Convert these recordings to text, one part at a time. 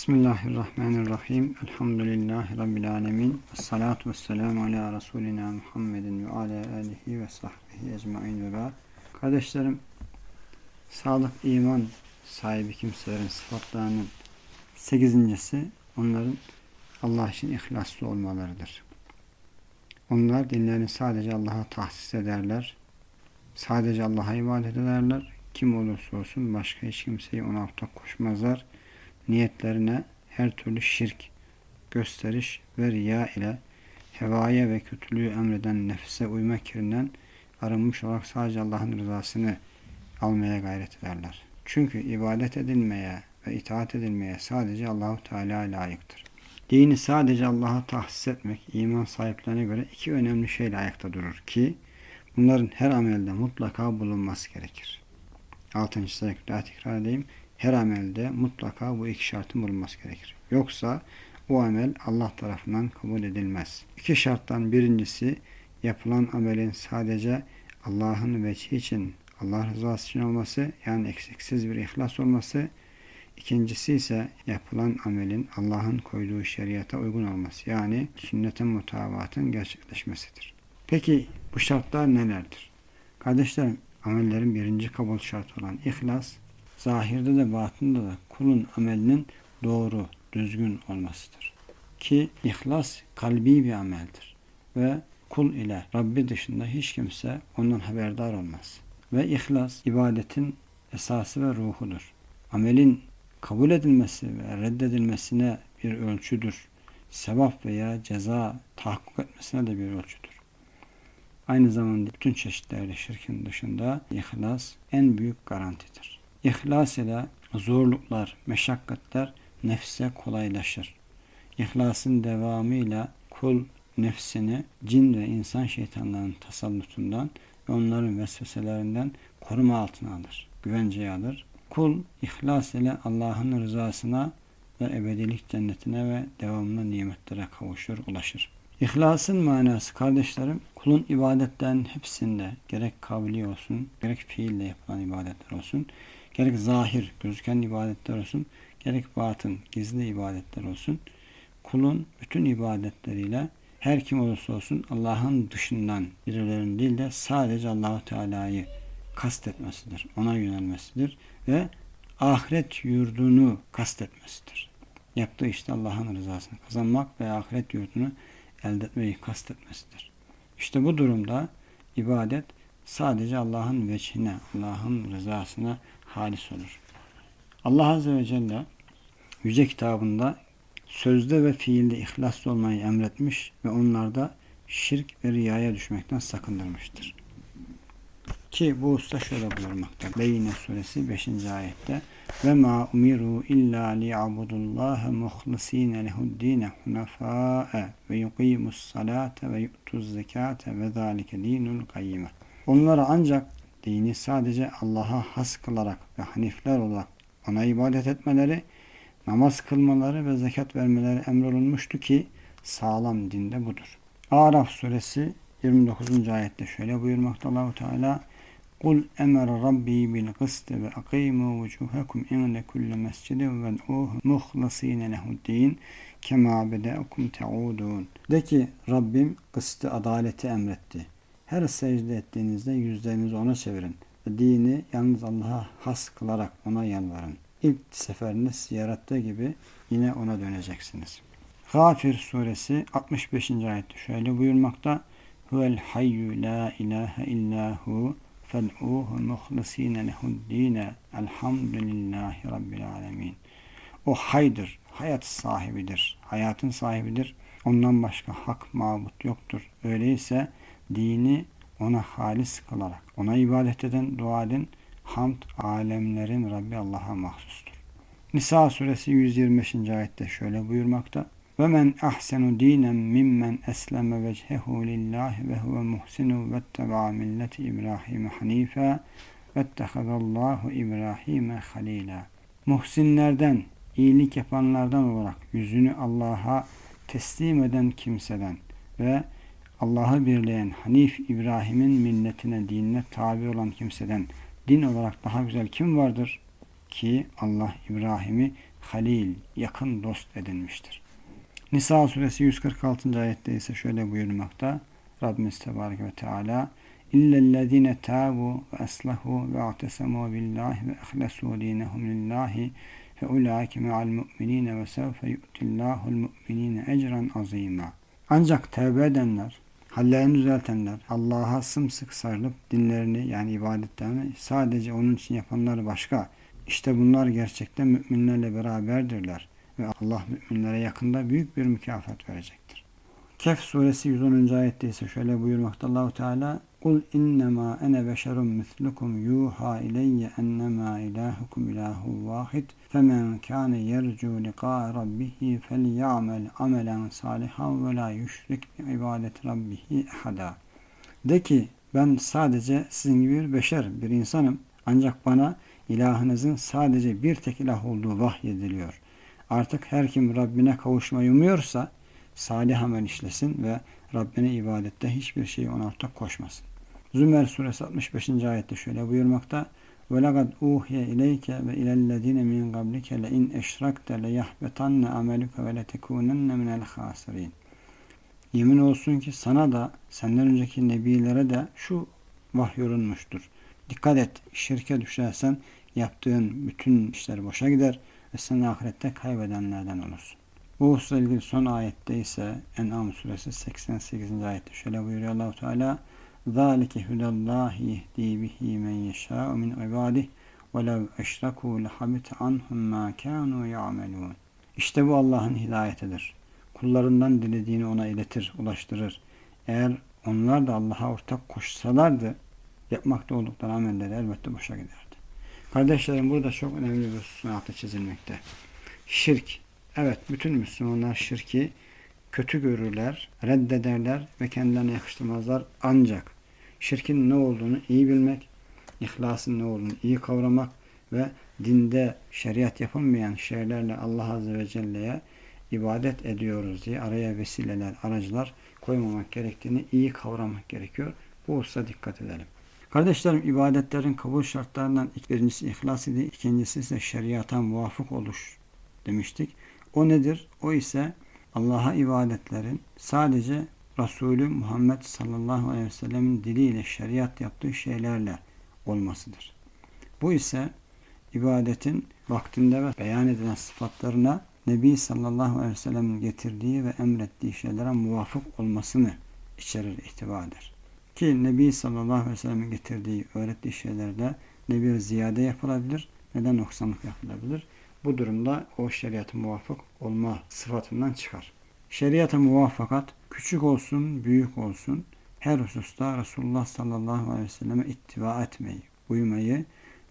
Bismillahirrahmanirrahim. Elhamdülillahi Rabbil alemin. Salatu vesselamu ala Resulina Muhammedin ve ala alihi ve sahbihi ecmain ve ba'd. Kardeşlerim, sağlık, iman sahibi kimselerin sıfatlarının sekizincisi onların Allah için ihlaslı olmalarıdır. Onlar dinlerini sadece Allah'a tahsis ederler. Sadece Allah'a ibadet ederler. Kim olursa olsun başka hiç kimseyi ona ortak koşmazlar niyetlerine her türlü şirk, gösteriş ve riya ile hevaya ve kötülüğü emreden nefse uyma kirinden arınmış olarak sadece Allah'ın rızasını almaya gayret ederler. Çünkü ibadet edilmeye ve itaat edilmeye sadece Allahu Teala layıktır. Dini sadece Allah'a tahsis etmek iman sahiplerine göre iki önemli şeyle ayakta durur ki bunların her amelde mutlaka bulunması gerekir. Altıncısı tekrar tekrar edeyim her amelde mutlaka bu iki şartın bulunması gerekir. Yoksa bu amel Allah tarafından kabul edilmez. İki şarttan birincisi yapılan amelin sadece Allah'ın veçhi için, Allah rızası için olması yani eksiksiz bir ihlas olması. İkincisi ise yapılan amelin Allah'ın koyduğu şeriata uygun olması yani sünnete mutabatın gerçekleşmesidir. Peki bu şartlar nelerdir? Kardeşlerim amellerin birinci kabul şartı olan ihlas zahirde de batında da kulun amelinin doğru, düzgün olmasıdır. Ki ihlas kalbi bir ameldir. Ve kul ile Rabbi dışında hiç kimse ondan haberdar olmaz. Ve ihlas ibadetin esası ve ruhudur. Amelin kabul edilmesi ve reddedilmesine bir ölçüdür. Sevap veya ceza tahakkuk etmesine de bir ölçüdür. Aynı zamanda bütün çeşitleri şirkin dışında ihlas en büyük garantidir. İhlas ile zorluklar, meşakkatler nefse kolaylaşır. İhlasın devamıyla kul nefsini cin ve insan şeytanlarının tasallutundan ve onların vesveselerinden koruma altına alır, güvenceye alır. Kul ihlas ile Allah'ın rızasına ve ebedilik cennetine ve devamlı nimetlere kavuşur, ulaşır. İhlasın manası kardeşlerim, kulun ibadetlerin hepsinde gerek kavli olsun, gerek fiille yapılan ibadetler olsun, gerek zahir gözüken ibadetler olsun, gerek batın gizli ibadetler olsun, kulun bütün ibadetleriyle her kim olursa olsun Allah'ın dışından birilerinin değil de sadece Allahu Teala'yı kastetmesidir. Ona yönelmesidir ve ahiret yurdunu kastetmesidir. Yaptığı işte Allah'ın rızasını kazanmak ve ahiret yurdunu elde etmeyi kastetmesidir. İşte bu durumda ibadet sadece Allah'ın veçhine, Allah'ın rızasına halis olur. Allah Azze ve Celle Yüce Kitabında sözde ve fiilde ihlaslı olmayı emretmiş ve onlarda şirk ve riyaya düşmekten sakındırmıştır. Ki bu usta şöyle buyurmakta. Beyne suresi 5. ayette ve ma umiru illa liya'budullaha muhlisine lehu'd-dine hunafa'a ve yuqimus salate ve yu'tuz zekate ve zalike dinul kayyime. Onlara ancak dini sadece Allah'a has kılarak ve hanifler olarak ona ibadet etmeleri, namaz kılmaları ve zekat vermeleri emrolunmuştu ki sağlam dinde budur. Araf suresi 29. ayette şöyle buyurmakta Allahu Teala Kul emere rabbi bil kıst ve akimu vucuhakum inde kulle mescidin ve uh muhlasine lehuddin kema bede'akum te'udun. De ki Rabbim kıstı adaleti emretti her secde ettiğinizde yüzlerinizi ona çevirin. Dini yalnız Allah'a has kılarak ona yalvarın. İlk seferiniz yarattığı gibi yine ona döneceksiniz. Gafir suresi 65. ayette şöyle buyurmakta. Huvel hayyü la ilahe illahu fed'uhu muhlisine lehuddine elhamdülillahi rabbil alemin. O haydır, hayat sahibidir, hayatın sahibidir. Ondan başka hak mabut yoktur. Öyleyse dini ona halis kılarak ona ibadet eden dua edin. Hamd alemlerin Rabbi Allah'a mahsustur. Nisa suresi 125. ayette şöyle buyurmakta. Ve men ahsenu dinen mimmen esleme vechehu lillahi ve huve muhsinu vetteba milleti İbrahim hanife vettehazallahu İbrahim'e halila. Muhsinlerden, iyilik yapanlardan olarak yüzünü Allah'a teslim eden kimseden ve Allah'ı birleyen Hanif İbrahim'in milletine, dinine tabi olan kimseden din olarak daha güzel kim vardır? Ki Allah İbrahim'i halil, yakın dost edinmiştir. Nisa suresi 146. ayette ise şöyle buyurmakta. Rabbimiz Tebarek ve Teala İllellezine tabu ve aslahu ve atesemu billahi ve ihlesu dinehum lillahi fe ulaike me'al mu'minine ve sevfe yu'tillahul mu'minine ecran azima. Ancak tevbe edenler, hallerini düzeltenler, Allah'a sımsıkı sarılıp dinlerini yani ibadetlerini sadece onun için yapanlar başka. İşte bunlar gerçekten müminlerle beraberdirler ve Allah müminlere yakında büyük bir mükafat verecektir. Kehf suresi 110. ayette ise şöyle buyurmakta Allahu Teala Kul innema ene beşerun mislukum yuha ileyye ennemâ ilahukum ilahu vahid femen kâne yercu liqâ rabbihi felya'mel amelen salihan ve la yüşrik bi ibadet rabbihi ehada. De ki ben sadece sizin gibi bir beşer, bir insanım. Ancak bana ilahınızın sadece bir tek ilah olduğu vahyediliyor. Artık her kim Rabbine kavuşmayı umuyorsa salih amel işlesin ve Rabbine ibadette hiçbir şeyi ona ortak koşmasın. Zümer suresi 65. ayette şöyle buyurmakta. وَلَقَدْ اُوْهِيَ اِلَيْكَ وَاِلَى الَّذ۪ينَ مِنْ قَبْلِكَ لَاِنْ اَشْرَكْتَ لَيَحْبَطَنَّ عَمَلُكَ وَلَتَكُونَنَّ مِنَ الْخَاسِرِينَ Yemin olsun ki sana da senden önceki nebilere de şu vahyolunmuştur. Dikkat et, şirke düşersen yaptığın bütün işler boşa gider ve sen ahirette kaybedenlerden olursun. Bu hususla ilgili son ayette ise En'am suresi 88. ayette şöyle buyuruyor Allahu Teala ذَٰلِكِ هُدَ اللّٰهِ يَهْد۪ي بِهِ مَنْ يَشَاءُ مِنْ عِبَادِهِ وَلَوْ اَشْرَكُوا لَحَبِتَ عَنْهُمْ مَا كَانُوا يَعْمَلُونَ İşte bu Allah'ın hidayetidir. Kullarından dilediğini ona iletir, ulaştırır. Eğer onlar da Allah'a ortak koşsalardı yapmakta oldukları amelleri elbette boşa giderdi. Kardeşlerim burada çok önemli bir hususun altı çizilmekte. Şirk Evet bütün Müslümanlar şirki kötü görürler, reddederler ve kendilerine yakıştırmazlar. Ancak şirkin ne olduğunu iyi bilmek, ihlasın ne olduğunu iyi kavramak ve dinde şeriat yapılmayan şeylerle Allah Azze ve Celle'ye ibadet ediyoruz diye araya vesileler, aracılar koymamak gerektiğini iyi kavramak gerekiyor. Bu hususa dikkat edelim. Kardeşlerim ibadetlerin kabul şartlarından birincisi ihlas idi, ikincisi ise şeriata muvafık oluş demiştik. O nedir? O ise Allah'a ibadetlerin sadece Resulü Muhammed sallallahu aleyhi ve sellemin diliyle şeriat yaptığı şeylerle olmasıdır. Bu ise ibadetin vaktinde ve beyan edilen sıfatlarına Nebi sallallahu aleyhi ve sellem'in getirdiği ve emrettiği şeylere muvafık olmasını içerir, ihtiva eder. Ki Nebi sallallahu aleyhi ve sellem'in getirdiği, öğrettiği şeylerde ne bir ziyade yapılabilir ne de noksanlık yapılabilir. Bu durumda o şeriata muvafık olma sıfatından çıkar. Şeriata muvaffakat küçük olsun, büyük olsun her hususta Resulullah sallallahu aleyhi ve selleme ittiva etmeyi, uymayı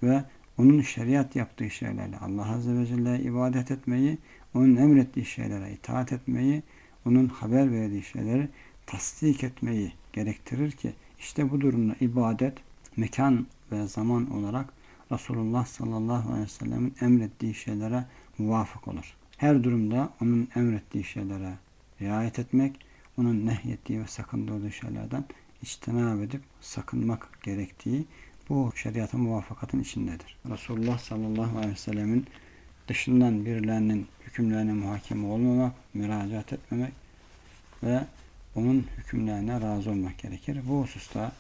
ve onun şeriat yaptığı şeylerle Allah Azze ve Celle'ye ibadet etmeyi, onun emrettiği şeylere itaat etmeyi, onun haber verdiği şeyleri tasdik etmeyi gerektirir ki işte bu durumda ibadet mekan ve zaman olarak Resulullah sallallahu aleyhi ve sellemin emrettiği şeylere muvafık olur. Her durumda onun emrettiği şeylere riayet etmek, onun nehyettiği ve sakındırdığı şeylerden içtinab edip sakınmak gerektiği bu şeriata muvafakatın içindedir. Resulullah sallallahu aleyhi ve sellemin dışından birilerinin hükümlerine muhakeme olmamak, müracaat etmemek ve onun hükümlerine razı olmak gerekir. Bu hususta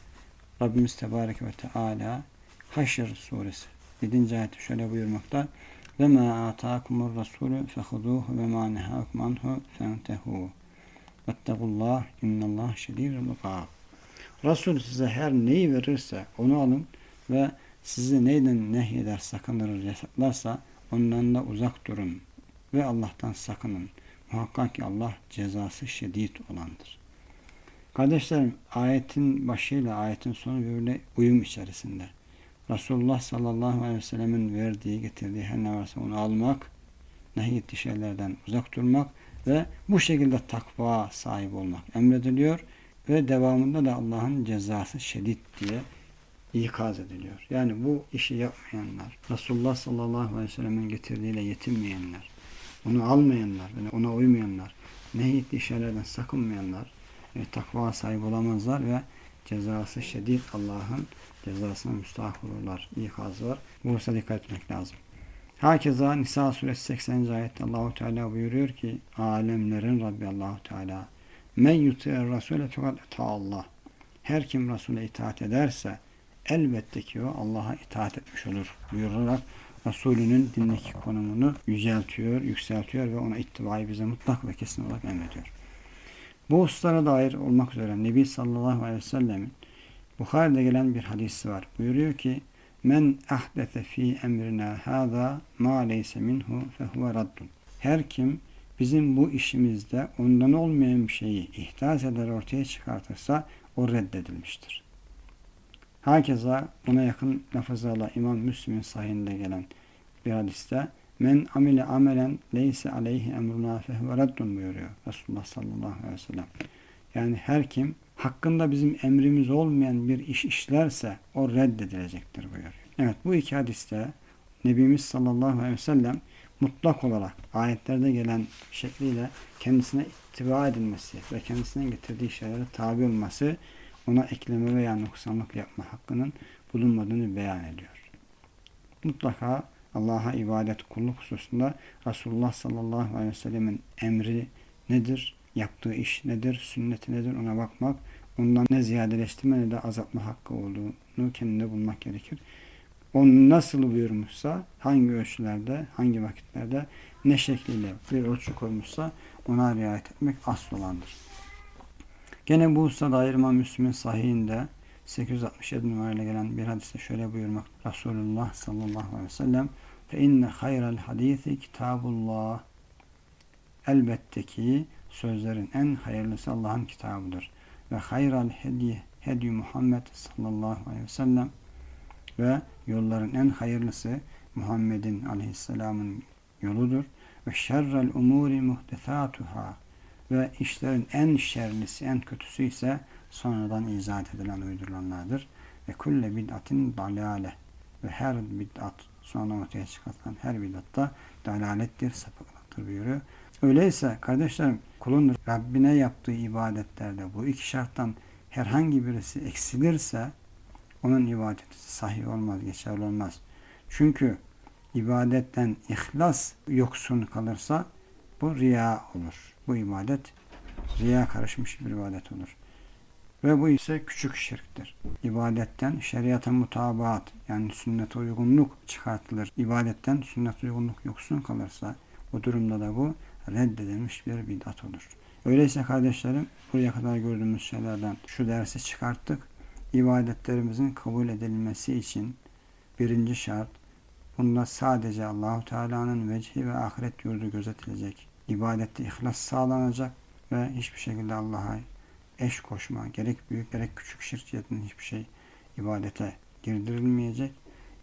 Rabbimiz Tebarek ve Teala Haşr suresi 7. ayette şöyle buyurmakta ve ma ataakumur rasulü fehuduhu ve ma nehakum anhu fentehu vettegullah innallah şedirul ikab Resul size her neyi verirse onu alın ve sizi neyden nehyeder, sakındırır, yasaklarsa ondan da uzak durun ve Allah'tan sakının. Muhakkak ki Allah cezası şiddet olandır. Kardeşlerim ayetin başıyla ayetin sonu böyle uyum içerisinde. Resulullah sallallahu aleyhi ve sellemin verdiği, getirdiği her ne varsa onu almak, nehyettiği şeylerden uzak durmak ve bu şekilde takva sahibi olmak emrediliyor ve devamında da Allah'ın cezası şiddet diye ikaz ediliyor. Yani bu işi yapmayanlar, Resulullah sallallahu aleyhi ve sellemin getirdiğiyle yetinmeyenler, onu almayanlar, yani ona uymayanlar, nehyettiği şeylerden sakınmayanlar, e, takva sahibi olamazlar ve cezası şiddet Allah'ın cezasına müstahak olurlar. İkaz var. Bu hususa dikkat etmek lazım. Hakeza Nisa suresi 80. ayette Allahu Teala buyuruyor ki alemlerin Rabbi Allahu Teala men yuti'er rasule fakat Allah. Her kim Resul'e itaat ederse elbette ki o Allah'a itaat etmiş olur buyurarak Resulünün dindeki konumunu yüceltiyor, yükseltiyor ve ona ittibayı bize mutlak ve kesin olarak emrediyor. Bu hususlara dair olmak üzere Nebi sallallahu aleyhi ve sellemin Bukhari'de gelen bir hadisi var. Buyuruyor ki Men ahdete fi emrina hâzâ mâ leyse minhu fehuve raddun. Her kim bizim bu işimizde ondan olmayan bir şeyi ihdas eder ortaya çıkartırsa o reddedilmiştir. Hakeza buna yakın lafızlarla İmam Müslim'in sahihinde gelen bir hadiste Men amile amelen leyse aleyhi emruna fehuve raddun buyuruyor Resulullah sallallahu aleyhi ve sellem. Yani her kim hakkında bizim emrimiz olmayan bir iş işlerse o reddedilecektir buyuruyor. Evet bu iki hadiste Nebimiz sallallahu aleyhi ve sellem mutlak olarak ayetlerde gelen şekliyle kendisine ittiba edilmesi ve kendisine getirdiği şeylere tabi olması ona ekleme veya noksanlık yapma hakkının bulunmadığını beyan ediyor. Mutlaka Allah'a ibadet kulluk hususunda Resulullah sallallahu aleyhi ve sellemin emri nedir, yaptığı iş nedir, sünneti nedir ona bakmak, ondan ne ziyadeleştirme ne de azaltma hakkı olduğunu kendinde bulmak gerekir. O nasıl buyurmuşsa, hangi ölçülerde, hangi vakitlerde, ne şekliyle bir ölçü koymuşsa ona riayet etmek asıl olandır. Gene bu hususa dair İmam Müslim'in sahihinde 867 numarayla gelen bir hadiste şöyle buyurmak. Resulullah sallallahu aleyhi ve sellem inne hayral hadisi kitabullah elbette ki sözlerin en hayırlısı Allah'ın kitabıdır. Ve hayral hediye hedi Muhammed sallallahu aleyhi ve sellem ve yolların en hayırlısı Muhammed'in aleyhisselamın yoludur. Ve şerrel umuri muhtesatuhâ ve işlerin en şerlisi, en kötüsü ise sonradan icat edilen uydurulanlardır. Ve kulle bid'atin dalale ve her bid'at sonra ortaya çıkartılan her bid'atta dalalettir, sapıklıktır buyuruyor. Öyleyse kardeşlerim kulun Rabbine yaptığı ibadetlerde bu iki şarttan herhangi birisi eksilirse onun ibadeti sahih olmaz, geçerli olmaz. Çünkü ibadetten ihlas yoksun kalırsa bu riya olur. Bu ibadet riya karışmış bir ibadet olur. Ve bu ise küçük şirktir. İbadetten şeriata mutabaat yani sünnete uygunluk çıkartılır. İbadetten sünnet uygunluk yoksun kalırsa bu durumda da bu reddedilmiş bir bidat olur. Öyleyse kardeşlerim buraya kadar gördüğümüz şeylerden şu dersi çıkarttık. İbadetlerimizin kabul edilmesi için birinci şart bunda sadece Allahu Teala'nın vecihi ve ahiret yurdu gözetilecek. İbadette ihlas sağlanacak ve hiçbir şekilde Allah'a eş koşma, gerek büyük gerek küçük şirk cihetinin hiçbir şey ibadete girdirilmeyecek.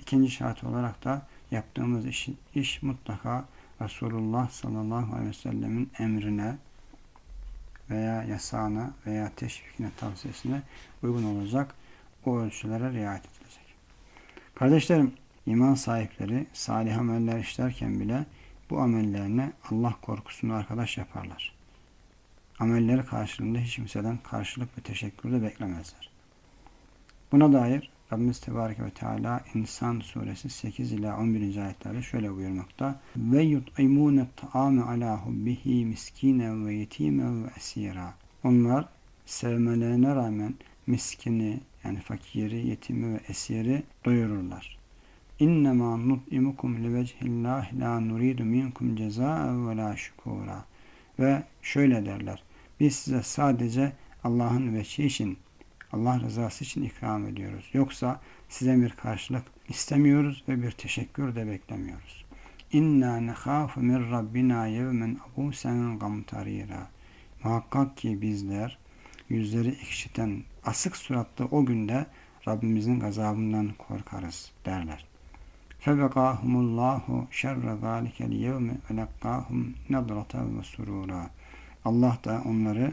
İkinci şart olarak da yaptığımız iş, iş mutlaka Resulullah sallallahu aleyhi ve sellemin emrine veya yasağına veya teşvikine, tavsiyesine uygun olacak. O ölçülere riayet edilecek. Kardeşlerim, iman sahipleri salih ameller işlerken bile bu amellerine Allah korkusunu arkadaş yaparlar. Amelleri karşılığında hiç kimseden karşılık ve teşekkür de beklemezler. Buna dair Rabbimiz Tebareke ve Teala İnsan suresi 8 ila 11. ayetlerde şöyle buyurmakta. Ve yut'imûne ta'ame alâ hubbihi miskinen ve yetîmen ve esîrâ. Onlar sevmelerine rağmen miskini yani fakiri, yetimi ve esiri doyururlar. İnnemâ nut'imukum livecihillahi la nuridu minkum cezâen ve la şükûrâ. Ve şöyle derler. Biz size sadece Allah'ın veçhi için Allah rızası için ikram ediyoruz. Yoksa size bir karşılık istemiyoruz ve bir teşekkür de beklemiyoruz. İnna nekhafu min rabbina yevmen abusen gamtarira. Muhakkak ki bizler yüzleri ekşiten asık suratlı o günde Rabbimizin gazabından korkarız derler. Şerre zalikel yevme ve lekkahum nedraten ve surura. Allah da onları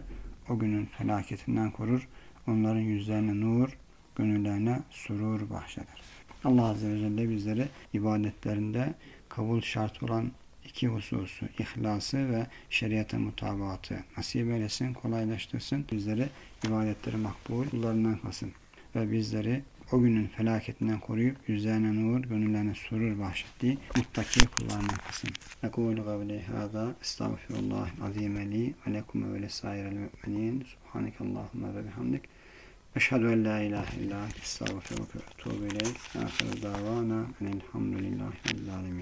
o günün felaketinden korur Onların yüzlerine nur, gönüllerine surur bahşeder. Allah Azze ve Celle bizleri ibadetlerinde kabul şart olan iki hususu, ihlası ve şeriata mutabatı nasip eylesin, kolaylaştırsın. Bizleri ibadetleri makbul kullarından kılsın ve bizleri o günün felaketinden koruyup yüzlerine nur, gönüllerine surur bahşettiği muttaki kullarına kılsın. Ekulu kavli hâzâ estağfirullah azîme li ve lekum ve lesairel mü'minin subhanekallahumma ve bihamdik Eşhedü en la ilahe illa estağfiruke ve etûbü ileyk. Ahiru davana enelhamdülillahi rabbil alemin.